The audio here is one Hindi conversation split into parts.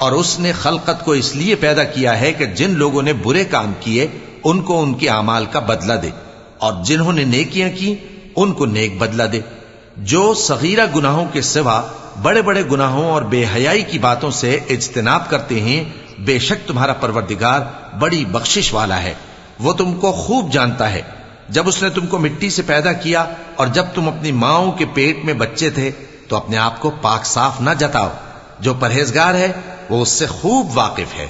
और उसने खलकत को इसलिए पैदा किया है कि जिन लोगों ने बुरे काम किए, उनको उनके अमाल का बदला दे। और जिन्होंने नेकियाँ की, उनको नेक बदला दे। जो सगीरा गुनाहों के सिवा बड़े बड़े गुनाहों और बेहयाई की बातों से इज्तनाब करते हैं, बेशक तुम्हारा परवरदिगार बड़ी बख्शिश वाला है। वो तुमको खूब जानता है। जब उसने तुमको मिट्टी से पैदा किया और जब तुम अपनी माओ के पेट में बच्चे थे तो अपने आप को पाक साफ़ न जताओ। जो परहेजगार है वो उससे खूब वाकिफ है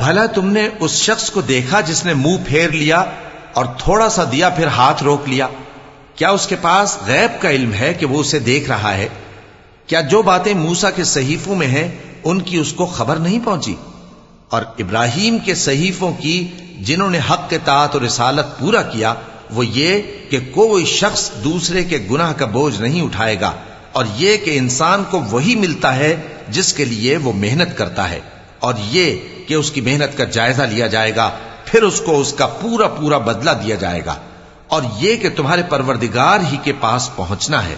भला तुमने उस शख्स को देखा जिसने मुंह फेर लिया और थोड़ा सा दिया फिर हाथ रोक लिया क्या उसके पास गैब का इल्म है कि वो उसे देख रहा है क्या जो बातें मूसा के सहीफों में हैं उनकी उसको खबर नहीं पहुँची। और इब्राहिम के सहीफों की जिन्होंने हक के तात और रिसालत पूरा किया, वो ये कि कोई शख्स दूसरे के गुनाह का बोझ नहीं उठाएगा, और ये कि इंसान को वही मिलता है जिसके लिए वो मेहनत करता है। और ये कि उसकी मेहनत का जायजा लिया जाएगा, फिर उसको उसका पूरा पूरा बदला दिया जाएगा। और ये कि तुम्हारे परवरदिगार ही के पास पहुँचना है।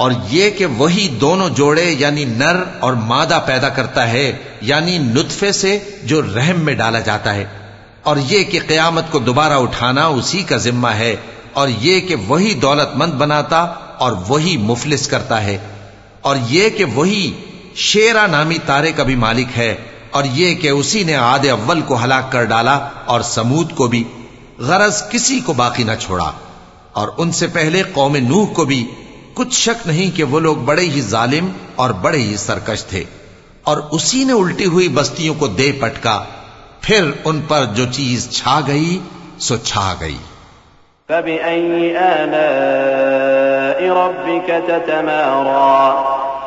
और ये कि वही दोनों जोड़े यानी नर और मादा पैदा करता है, यानी नुतफे से जो रहम में डाला जाता है। और ये कि क्यामत को दोबारा उठाना उसी का जिम्मा है, और ये कि वही दौलतमंद बनाता और वही मुफलिस करता है। और ये कि वही शेरा नामी तारे का भी मालिक है, और ये कि उसी ने आदे अव्वल को हलाक कर डाला और समूद को भी, गरज किसी को बाकी ना छोड़ा। और उनसे पहले कौम नूह को भी कुछ शक नहीं कि वो लोग बड़े ही जालिम और बड़े ही सरकश थे। और उसी ने उल्टी हुई बस्तियों को दे पटका, फिर उन पर जो चीज़ छा गई, सो छा गई।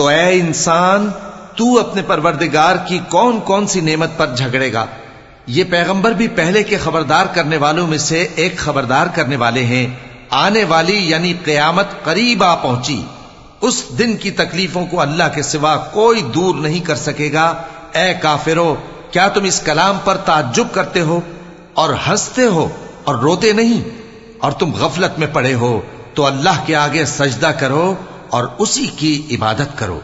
तो ऐ इंसान, तू अपने परवरदिगार की कौन कौन सी नेमत पर झगड़ेगा? ये पैगंबर भी पहले के खबरदार करने वालों में से एक खबरदार करने वाले हैं। आने वाली, यानी कयामत करीब आ पहुँची। उस दिन की तकलीफों को अल्लाह के सिवा कोई दूर नहीं कर सकेगा। ए काफिरो, क्या तुम इस कलाम पर ताज्जुब करते हो? और हँसते हो? और रोते नहीं? और तुम गफलत में पड़े हो? तो अल्लाह के आगे सजदा करो। और उसी की इबादत करो।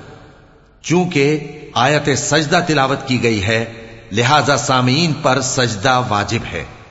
चूँकि आयत सजदा तिलावत की गई है, लिहाजा सामीन पर सजदा वाजिब है।